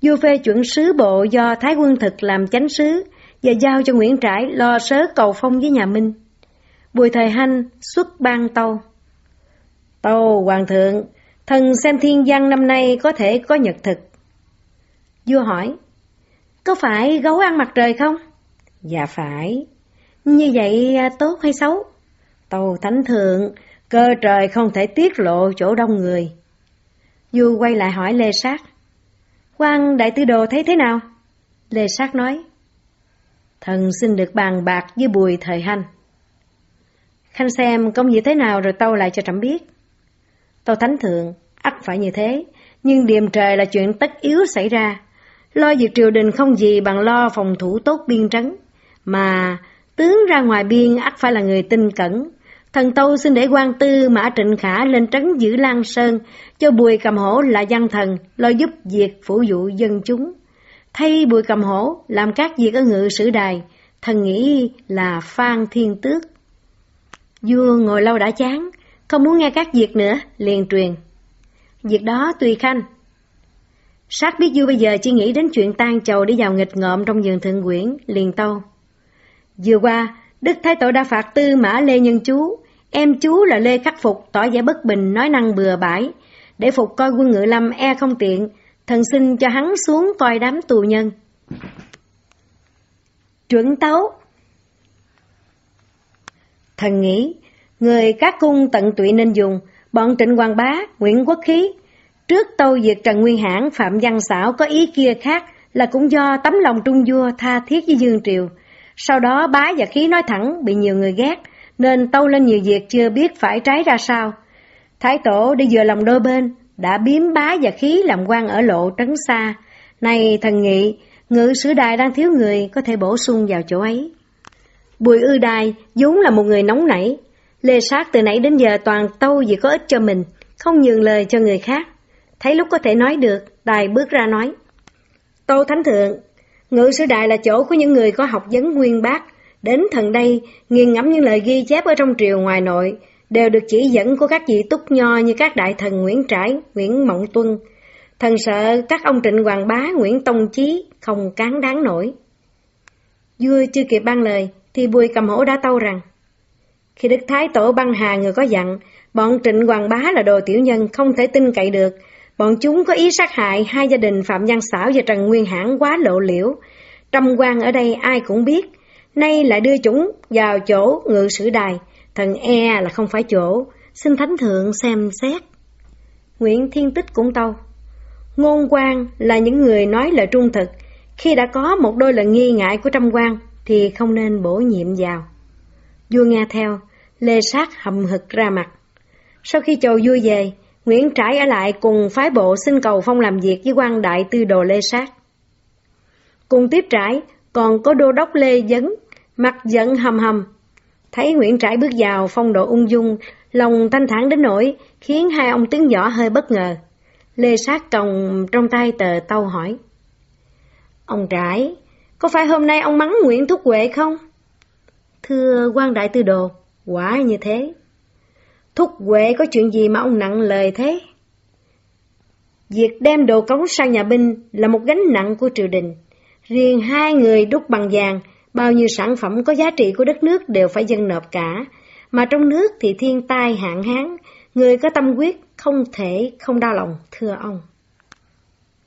Speaker 1: Vua phê chuẩn sứ bộ do Thái quân thực làm chánh sứ và giao cho Nguyễn Trãi lo sớ cầu phong với nhà Minh. Bùi thời hanh xuất ban tâu. Tâu hoàng thượng, thần xem thiên văn năm nay có thể có nhật thực. Vua hỏi, có phải gấu ăn mặt trời không? Dạ phải. Như vậy à, tốt hay xấu? Tâu thánh thượng, cơ trời không thể tiết lộ chỗ đông người. Vua quay lại hỏi Lê Sát. quan đại tư đồ thấy thế nào? Lê Sát nói. Thần xin được bàn bạc với bùi thời hành. Khanh xem công việc thế nào rồi tâu lại cho trẫm biết. Tâu thánh thượng, ắt phải như thế, nhưng điềm trời là chuyện tất yếu xảy ra. Lo việc triều đình không gì bằng lo phòng thủ tốt biên trấn, mà tướng ra ngoài biên ắt phải là người tinh cẩn. Thần Tâu xin để quan tư Mã Trịnh Khả lên trấn giữ Lan Sơn, cho Bùi Cầm Hổ là văn thần, lo giúp việc phủ vụ dân chúng. Thay Bùi Cầm Hổ làm các việc ở ngự sử đài, thần nghĩ là Phan Thiên Tước. Vua ngồi lâu đã chán, không muốn nghe các việc nữa, liền truyền. Việc đó tùy khanh. Sát biết vua bây giờ chỉ nghĩ đến chuyện tan chầu để vào nghịch ngợm trong giường thượng quyển, liền tâu. Vừa qua, Đức Thái Tổ đã phạt tư mã Lê Nhân Chú, em chú là Lê Khắc Phục tỏ vẻ bất bình nói năng bừa bãi, để Phục coi quân ngự lâm e không tiện, thần xin cho hắn xuống coi đám tù nhân. Chuẩn tấu Thần nghĩ, người các cung tận tụy nên dùng, bọn Trịnh Hoàng Bá, Nguyễn Quốc Khí. Trước tâu diệt Trần Nguyên Hãn, Phạm Văn Xảo có ý kia khác là cũng do tấm lòng trung vua tha thiết với Dương Triều. Sau đó bá và khí nói thẳng bị nhiều người ghét, nên tâu lên nhiều việc chưa biết phải trái ra sao. Thái tổ đi vừa lòng đôi bên, đã biếm bá và khí làm quan ở lộ trấn xa. Này thần nghị, ngự sử đài đang thiếu người có thể bổ sung vào chỗ ấy. Bùi ư đài vốn là một người nóng nảy. Lê sát từ nãy đến giờ toàn tâu gì có ích cho mình, không nhường lời cho người khác. Thấy lúc có thể nói được, đài bước ra nói. Tô Thánh Thượng, ngự sử đại là chỗ của những người có học vấn nguyên bác. Đến thần đây, nghiền ngẫm những lời ghi chép ở trong triều ngoài nội, đều được chỉ dẫn của các vị túc nho như các đại thần Nguyễn Trãi, Nguyễn Mộng Tuân. Thần sợ các ông Trịnh Hoàng Bá, Nguyễn Tông Chí không cán đáng nổi. Vua chưa kịp ban lời, thì Bùi cầm hổ đã tâu rằng khi Đức Thái Tổ băng hà người có dặn, bọn Trịnh Hoàng Bá là đồ tiểu nhân không thể tin cậy được, bọn chúng có ý sát hại hai gia đình Phạm Văn Xảo và Trần Nguyên Hãn quá lộ liễu. Trăm quan ở đây ai cũng biết, nay lại đưa chúng vào chỗ ngự sử đài, thần e là không phải chỗ, xin Thánh Thượng xem xét. Nguyễn Thiên Tích cũng tâu. Ngôn quan là những người nói lời trung thực, khi đã có một đôi lời nghi ngại của trăm quan thì không nên bổ nhiệm vào. Vua nghe theo, Lê Sát hầm hực ra mặt. Sau khi chầu vui về, Nguyễn Trãi ở lại cùng phái bộ xin cầu phong làm việc với quan đại tư đồ Lê Sát. Cùng tiếp trãi, còn có đô đốc Lê Dấn, mặt giận hầm hầm. Thấy Nguyễn Trãi bước vào phong độ ung dung, lòng thanh thản đến nỗi khiến hai ông tướng võ hơi bất ngờ. Lê Sát còng trong tay tờ tâu hỏi. Ông Trãi, có phải hôm nay ông mắng Nguyễn Thúc Huệ không? Thưa quan đại tư đồ, quả như thế. Thúc Huệ có chuyện gì mà ông nặng lời thế? Việc đem đồ cống sang nhà binh là một gánh nặng của triều đình. Riêng hai người đúc bằng vàng, bao nhiêu sản phẩm có giá trị của đất nước đều phải dâng nộp cả. Mà trong nước thì thiên tai hạn hán, người có tâm quyết không thể không đau lòng, thưa ông.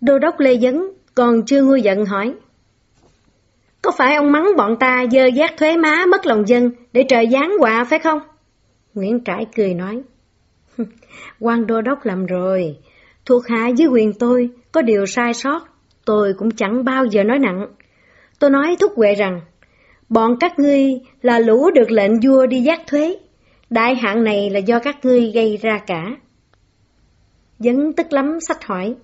Speaker 1: Đô đốc Lê Dấn còn chưa nguôi giận hỏi. Có phải ông mắng bọn ta dơ giác thuế má mất lòng dân để trời giáng họa phải không? Nguyễn Trãi cười nói. quan đô đốc làm rồi, thuộc hạ dưới quyền tôi có điều sai sót, tôi cũng chẳng bao giờ nói nặng. Tôi nói thúc huệ rằng, bọn các ngươi là lũ được lệnh vua đi giác thuế, đại hạn này là do các ngươi gây ra cả. Dấn tức lắm sách hỏi.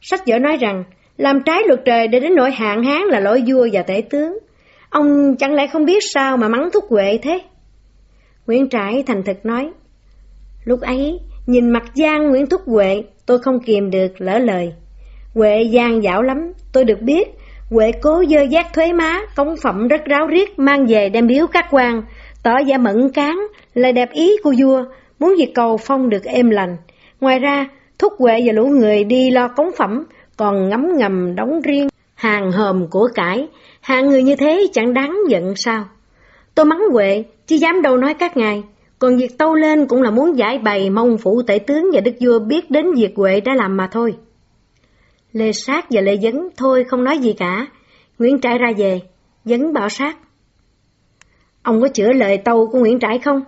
Speaker 1: Sách vở nói rằng, làm trái luật trời để đến nỗi hạn hán là lỗi vua và tể tướng. Ông chẳng lẽ không biết sao mà mắng thúc Huệ thế? Nguyễn Trãi thành thực nói. Lúc ấy, nhìn mặt Giang Nguyễn Thúc Huệ, tôi không kìm được lỡ lời. Huệ Giang dảo lắm, tôi được biết. Huệ cố dơ giác thuế má, công phẩm rất ráo riết, mang về đem biếu các quan, tỏ ra mẫn cán, là đẹp ý của vua, muốn việc cầu phong được êm lành. Ngoài ra, Thúc Huệ và lũ người đi lo cống phẩm, còn ngấm ngầm đóng riêng, hàng hòm của cải, hàng người như thế chẳng đáng giận sao. Tôi mắng Huệ, chứ dám đâu nói các ngài, còn việc tâu lên cũng là muốn giải bày mong phủ tể tướng và đức vua biết đến việc Huệ đã làm mà thôi. Lê Sát và Lê Dấn thôi không nói gì cả, Nguyễn Trãi ra về, Dấn bảo Sát. Ông có chữa lời tâu của Nguyễn Trãi không?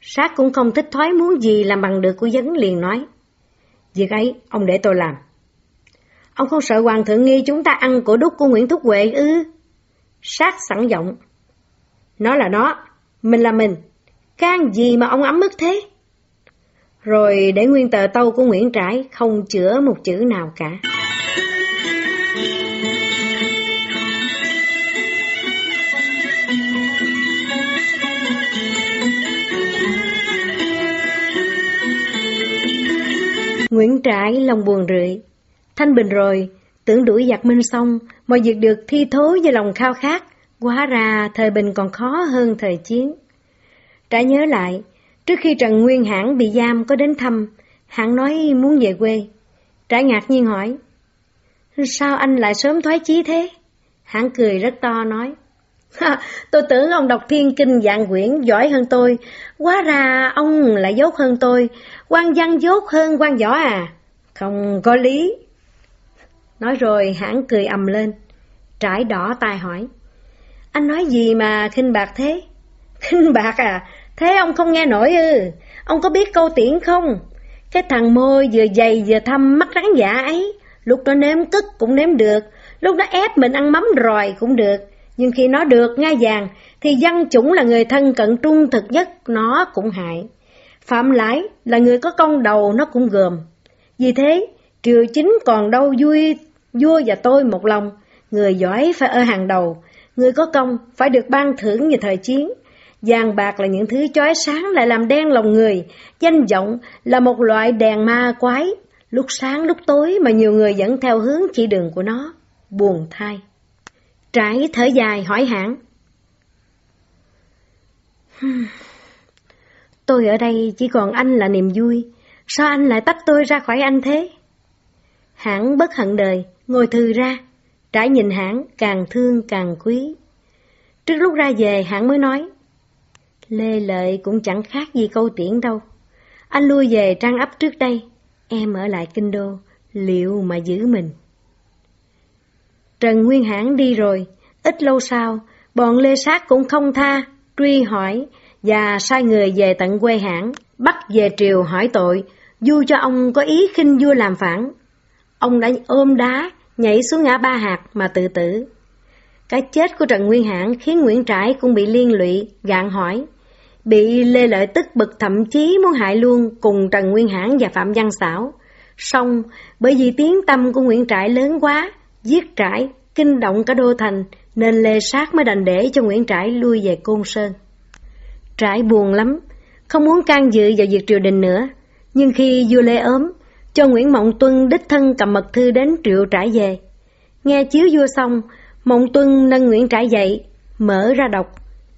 Speaker 1: Sát cũng không thích thoái muốn gì làm bằng được của Dấn liền nói. Việc ấy, ông để tôi làm. Ông không sợ hoàng thượng nghi chúng ta ăn của đúc của Nguyễn Thúc Huệ ư? Sát sẵn giọng. Nó là nó, mình là mình. Can gì mà ông ấm ức thế? Rồi để nguyên tờ tâu của Nguyễn Trãi không chữa một chữ nào cả. Nguyễn Trãi lòng buồn rượi Thanh bình rồi, tưởng đuổi giặc minh xong, mọi việc được thi thố với lòng khao khát, quá ra thời bình còn khó hơn thời chiến. trả nhớ lại, trước khi Trần Nguyên Hãn bị giam có đến thăm, hãng nói muốn về quê. trả ngạc nhiên hỏi, sao anh lại sớm thoái chí thế? hãng cười rất to nói, tôi tưởng ông đọc thiên kinh dạng quyển giỏi hơn tôi, quá ra ông lại dốt hơn tôi, quan văn dốt hơn quan võ à? Không có lý. Nói rồi hãng cười ầm lên, trải đỏ tai hỏi. Anh nói gì mà khinh bạc thế? <laughs> Khinh bạc à? Thế ông không nghe nổi ư? Ông có biết câu tiễn không? Cái thằng môi vừa dày vừa thâm mắt rắn giả ấy, lúc nó nếm cất cũng nếm được, lúc nó ép mình ăn mắm ròi cũng được, nhưng khi nó được ngai vàng, thì dân chủng là người thân cận trung thực nhất, nó cũng hại. Phạm Lãi là người có công đầu nó cũng gồm. Vì thế, triều chính còn đâu vui, vua và tôi một lòng. Người giỏi phải ở hàng đầu, người có công phải được ban thưởng như thời chiến. Vàng bạc là những thứ chói sáng lại làm đen lòng người, danh vọng là một loại đèn ma quái, lúc sáng lúc tối mà nhiều người dẫn theo hướng chỉ đường của nó, buồn thai. Trải thở dài hỏi hãng. Tôi ở đây chỉ còn anh là niềm vui, sao anh lại tách tôi ra khỏi anh thế? Hãng bất hận đời, ngồi thư ra, trải nhìn hãng càng thương càng quý. Trước lúc ra về hãng mới nói, Lê Lợi cũng chẳng khác gì câu tiễn đâu. Anh lui về trang ấp trước đây, em ở lại kinh đô, liệu mà giữ mình. Trần Nguyên Hãn đi rồi, ít lâu sau, bọn Lê Sát cũng không tha, truy hỏi và sai người về tận quê hãng, bắt về triều hỏi tội, du cho ông có ý khinh vua làm phản. Ông đã ôm đá, nhảy xuống ngã ba hạt mà tự tử. Cái chết của Trần Nguyên Hãn khiến Nguyễn Trãi cũng bị liên lụy, gạn hỏi. Bị Lê Lợi Tức bực thậm chí muốn hại luôn cùng Trần Nguyên Hãn và Phạm Văn Xảo. Xong, bởi vì tiếng tâm của Nguyễn Trãi lớn quá, giết Trãi, kinh động cả đô thành, nên Lê Sát mới đành để cho Nguyễn Trãi lui về Côn Sơn. Trãi buồn lắm, không muốn can dự vào việc triều đình nữa, nhưng khi vua Lê ốm, cho Nguyễn Mộng Tuân đích thân cầm mật thư đến triệu trãi về. Nghe chiếu vua xong, Mộng Tuân nâng Nguyễn Trãi dậy, mở ra đọc,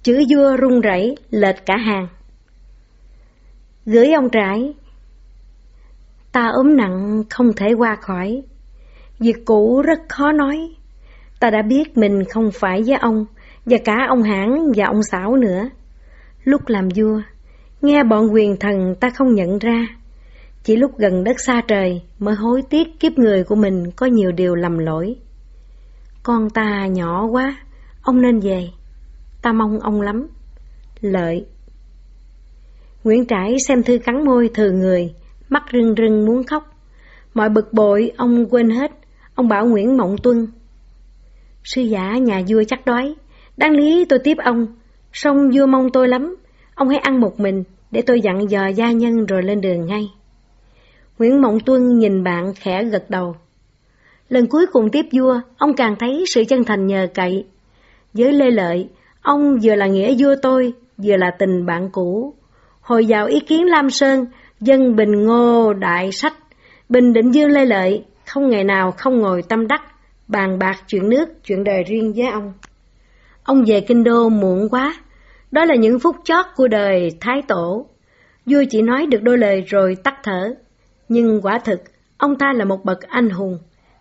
Speaker 1: chữ vua rung rẩy lệch cả hàng. Gửi ông Trãi, ta ốm nặng không thể qua khỏi, việc cũ rất khó nói. Ta đã biết mình không phải với ông, và cả ông Hãn và ông Xảo nữa. Lúc làm vua, nghe bọn quyền thần ta không nhận ra. Chỉ lúc gần đất xa trời mới hối tiếc kiếp người của mình có nhiều điều lầm lỗi. Con ta nhỏ quá, ông nên về. Ta mong ông lắm. Lợi Nguyễn Trãi xem thư cắn môi thừa người, mắt rưng rưng muốn khóc. Mọi bực bội ông quên hết, ông bảo Nguyễn Mộng Tuân. Sư giả nhà vua chắc đói, đáng lý tôi tiếp ông, song vua mong tôi lắm, ông hãy ăn một mình để tôi dặn dò gia nhân rồi lên đường ngay. Nguyễn Mộng Tuân nhìn bạn khẽ gật đầu. Lần cuối cùng tiếp vua, ông càng thấy sự chân thành nhờ cậy. Với Lê Lợi, ông vừa là nghĩa vua tôi, vừa là tình bạn cũ. Hồi vào ý kiến Lam Sơn, dân Bình Ngô đại sách, Bình Định Dương Lê Lợi, không ngày nào không ngồi tâm đắc, bàn bạc chuyện nước, chuyện đời riêng với ông. Ông về kinh đô muộn quá, đó là những phút chót của đời Thái Tổ. Vua chỉ nói được đôi lời rồi tắt thở. Nhưng quả thực, ông ta là một bậc anh hùng.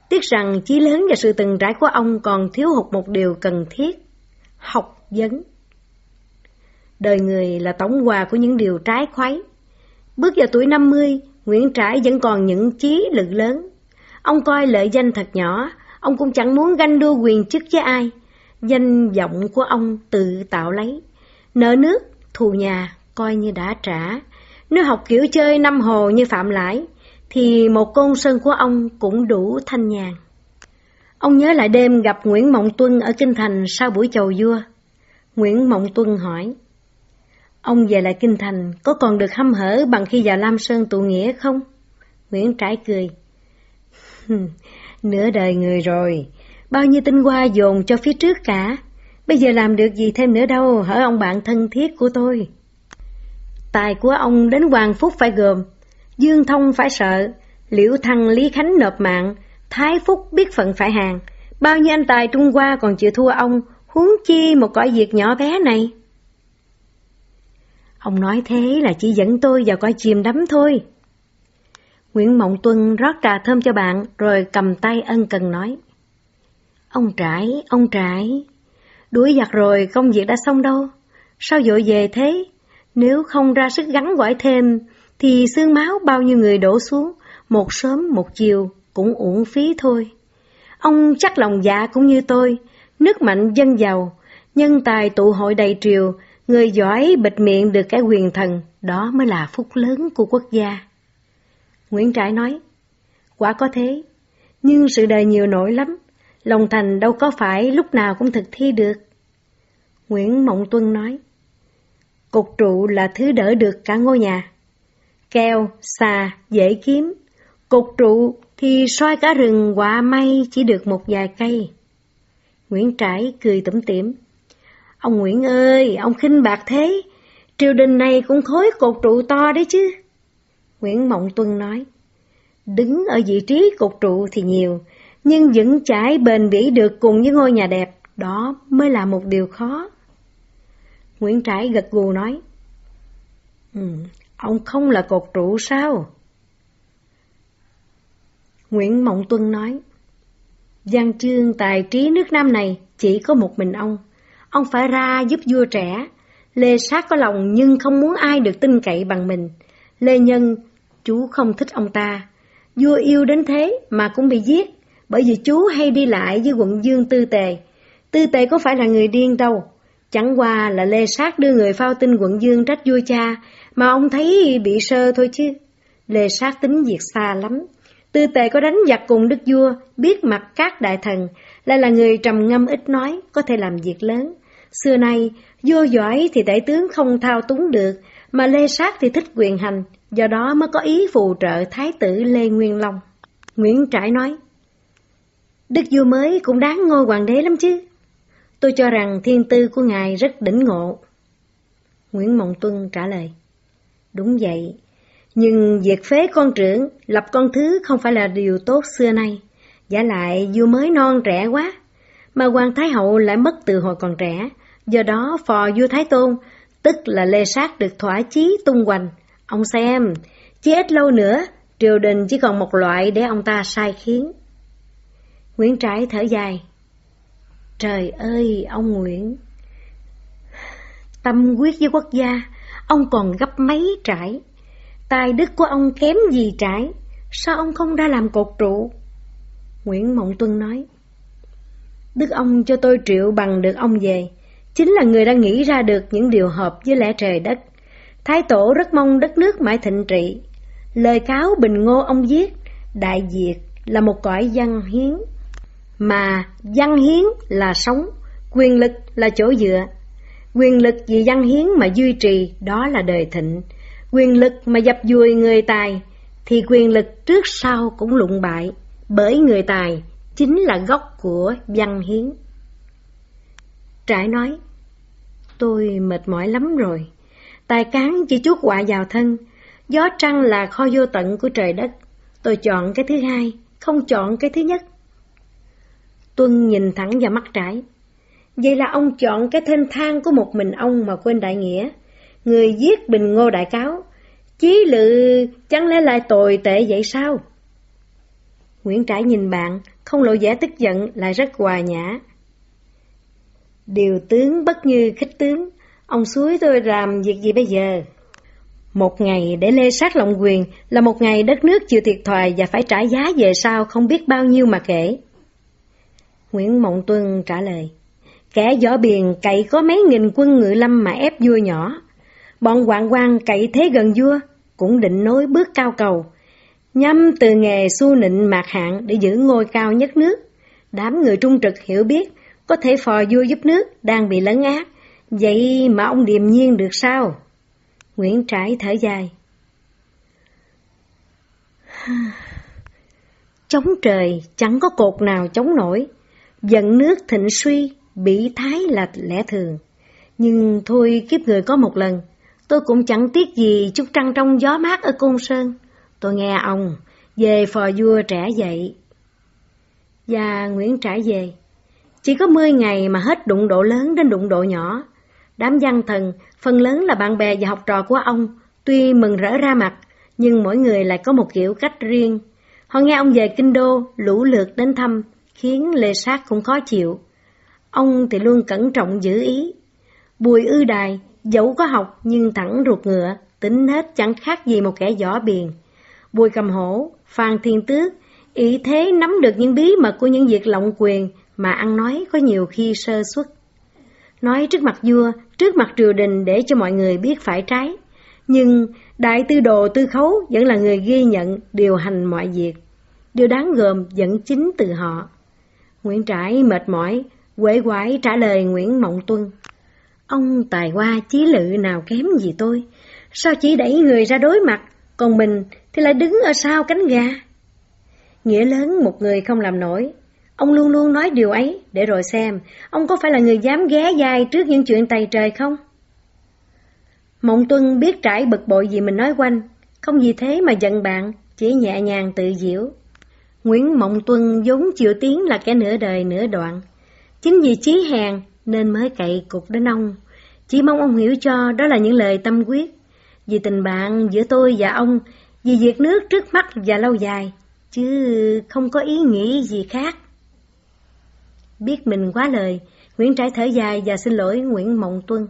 Speaker 1: Tiếc rằng chí lớn và sự từng trải của ông còn thiếu hụt một điều cần thiết. Học vấn. Đời người là tổng hòa của những điều trái khoái Bước vào tuổi 50, Nguyễn Trãi vẫn còn những chí lực lớn. Ông coi lợi danh thật nhỏ, ông cũng chẳng muốn ganh đua quyền chức với ai. Danh vọng của ông tự tạo lấy. Nợ nước, thù nhà, coi như đã trả. Nếu học kiểu chơi năm hồ như Phạm Lãi, thì một côn sơn của ông cũng đủ thanh nhàn. Ông nhớ lại đêm gặp Nguyễn Mộng Tuân ở Kinh Thành sau buổi chầu vua. Nguyễn Mộng Tuân hỏi, Ông về lại Kinh Thành có còn được hâm hở bằng khi vào Lam Sơn tụ nghĩa không? Nguyễn Trãi cười. Nửa đời người rồi, bao nhiêu tinh hoa dồn cho phía trước cả. Bây giờ làm được gì thêm nữa đâu, hở ông bạn thân thiết của tôi. Tài của ông đến Hoàng Phúc phải gồm, Dương Thông phải sợ, Liễu Thăng Lý Khánh nộp mạng, Thái Phúc biết phận phải hàng. Bao nhiêu anh tài Trung Hoa còn chịu thua ông, huống chi một cõi việc nhỏ bé này. Ông nói thế là chỉ dẫn tôi vào coi chìm đắm thôi. Nguyễn Mộng Tuân rót trà thơm cho bạn rồi cầm tay ân cần nói. Ông Trãi, ông Trãi, đuổi giặc rồi công việc đã xong đâu, sao dội về thế? Nếu không ra sức gắn gỏi thêm, thì xương máu bao nhiêu người đổ xuống, một sớm một chiều cũng uổng phí thôi. Ông chắc lòng dạ cũng như tôi, nước mạnh dân giàu, nhân tài tụ hội đầy triều, người giỏi bịt miệng được cái quyền thần, đó mới là phúc lớn của quốc gia. Nguyễn Trãi nói, quả có thế, nhưng sự đời nhiều nổi lắm, lòng thành đâu có phải lúc nào cũng thực thi được. Nguyễn Mộng Tuân nói, cục trụ là thứ đỡ được cả ngôi nhà. Keo, xà, dễ kiếm, cột trụ thì soi cả rừng quả may chỉ được một vài cây. Nguyễn Trãi cười tủm tỉm. Ông Nguyễn ơi, ông khinh bạc thế, triều đình này cũng thối cột trụ to đấy chứ. Nguyễn Mộng Tuân nói, đứng ở vị trí cột trụ thì nhiều, nhưng vẫn chải bền bỉ được cùng với ngôi nhà đẹp, đó mới là một điều khó. Nguyễn Trãi gật gù nói, ừ, ông không là cột trụ sao? Nguyễn Mộng Tuân nói, Giang chương tài trí nước Nam này chỉ có một mình ông. Ông phải ra giúp vua trẻ. Lê Sát có lòng nhưng không muốn ai được tin cậy bằng mình. Lê Nhân, chú không thích ông ta. Vua yêu đến thế mà cũng bị giết, bởi vì chú hay đi lại với quận dương tư tề. Tư tề có phải là người điên đâu. Chẳng qua là Lê Sát đưa người phao tin quận dương trách vua cha, mà ông thấy bị sơ thôi chứ. Lê Sát tính việc xa lắm. Tư tề có đánh giặc cùng đức vua, biết mặt các đại thần, lại là người trầm ngâm ít nói, có thể làm việc lớn. Xưa nay, vua giỏi thì đại tướng không thao túng được, mà Lê Sát thì thích quyền hành, do đó mới có ý phù trợ Thái tử Lê Nguyên Long. Nguyễn Trãi nói, Đức vua mới cũng đáng ngôi hoàng đế lắm chứ. Tôi cho rằng thiên tư của ngài rất đỉnh ngộ. Nguyễn Mộng Tuân trả lời, Đúng vậy, nhưng việc phế con trưởng, lập con thứ không phải là điều tốt xưa nay. Giả lại vua mới non trẻ quá, mà hoàng thái hậu lại mất từ hồi còn trẻ. Do đó phò vua Thái Tôn, tức là Lê Sát được thỏa chí tung hoành. Ông xem, chỉ ít lâu nữa, triều đình chỉ còn một loại để ông ta sai khiến. Nguyễn Trãi thở dài. Trời ơi, ông Nguyễn! Tâm quyết với quốc gia, ông còn gấp mấy trải. tài đức của ông kém gì trải, sao ông không ra làm cột trụ? Nguyễn Mộng Tuân nói, Đức ông cho tôi triệu bằng được ông về, chính là người đã nghĩ ra được những điều hợp với lẽ trời đất. Thái tổ rất mong đất nước mãi thịnh trị. Lời cáo bình ngô ông viết, đại diệt là một cõi văn hiến, mà văn hiến là sống, quyền lực là chỗ dựa. Quyền lực vì văn hiến mà duy trì, đó là đời thịnh. Quyền lực mà dập dùi người tài, thì quyền lực trước sau cũng lụng bại, bởi người tài chính là gốc của văn hiến. Trải nói, tôi mệt mỏi lắm rồi, tài cán chỉ chuốt quả vào thân, gió trăng là kho vô tận của trời đất, tôi chọn cái thứ hai, không chọn cái thứ nhất. Tuân nhìn thẳng vào mắt trải. Vậy là ông chọn cái thênh thang của một mình ông mà quên đại nghĩa. Người giết Bình Ngô Đại Cáo, chí lự chẳng lẽ lại tồi tệ vậy sao? Nguyễn Trãi nhìn bạn, không lộ vẻ tức giận, lại rất hòa nhã. Điều tướng bất như khích tướng, ông suối tôi làm việc gì bây giờ? Một ngày để lê sát lộng quyền là một ngày đất nước chịu thiệt thòi và phải trả giá về sau không biết bao nhiêu mà kể. Nguyễn Mộng Tuân trả lời, kẻ võ biền cậy có mấy nghìn quân ngự lâm mà ép vua nhỏ. Bọn hoàng quan cậy thế gần vua, cũng định nối bước cao cầu, nhâm từ nghề su nịnh mạc hạng để giữ ngôi cao nhất nước. Đám người trung trực hiểu biết, có thể phò vua giúp nước đang bị lấn át, vậy mà ông điềm nhiên được sao? Nguyễn Trãi thở dài. Chống trời chẳng có cột nào chống nổi, giận nước thịnh suy, bị thái là lẽ thường. Nhưng thôi kiếp người có một lần, tôi cũng chẳng tiếc gì chút trăng trong gió mát ở Côn Sơn. Tôi nghe ông, về phò vua trẻ dậy. Và Nguyễn Trãi về. Chỉ có 10 ngày mà hết đụng độ lớn đến đụng độ nhỏ. Đám văn thần, phần lớn là bạn bè và học trò của ông, tuy mừng rỡ ra mặt, nhưng mỗi người lại có một kiểu cách riêng. Họ nghe ông về kinh đô, lũ lượt đến thăm, khiến Lê Sát cũng khó chịu. Ông thì luôn cẩn trọng giữ ý. Bùi ư đài, dẫu có học nhưng thẳng ruột ngựa, tính hết chẳng khác gì một kẻ giỏ biền. Bùi cầm hổ, Phan Thiên Tước, ý thế nắm được những bí mật của những việc lộng quyền mà ăn nói có nhiều khi sơ xuất. Nói trước mặt vua, trước mặt triều đình để cho mọi người biết phải trái. Nhưng đại tư đồ tư khấu vẫn là người ghi nhận, điều hành mọi việc. Điều đáng gồm vẫn chính từ họ. Nguyễn Trãi mệt mỏi, quể quải trả lời Nguyễn Mộng Tuân. Ông tài hoa chí lự nào kém gì tôi, sao chỉ đẩy người ra đối mặt, còn mình thì lại đứng ở sau cánh gà. Nghĩa lớn một người không làm nổi, ông luôn luôn nói điều ấy để rồi xem ông có phải là người dám ghé dài trước những chuyện tày trời không? Mộng Tuân biết trải bực bội gì mình nói quanh, không gì thế mà giận bạn, chỉ nhẹ nhàng tự diễu. Nguyễn Mộng Tuân vốn chịu tiếng là kẻ nửa đời nửa đoạn. Chính vì chí hèn nên mới cậy cục đến ông. Chỉ mong ông hiểu cho đó là những lời tâm quyết. Vì tình bạn giữa tôi và ông, vì việc nước trước mắt và lâu dài, chứ không có ý nghĩ gì khác. Biết mình quá lời, Nguyễn Trãi thở dài và xin lỗi Nguyễn Mộng Tuân.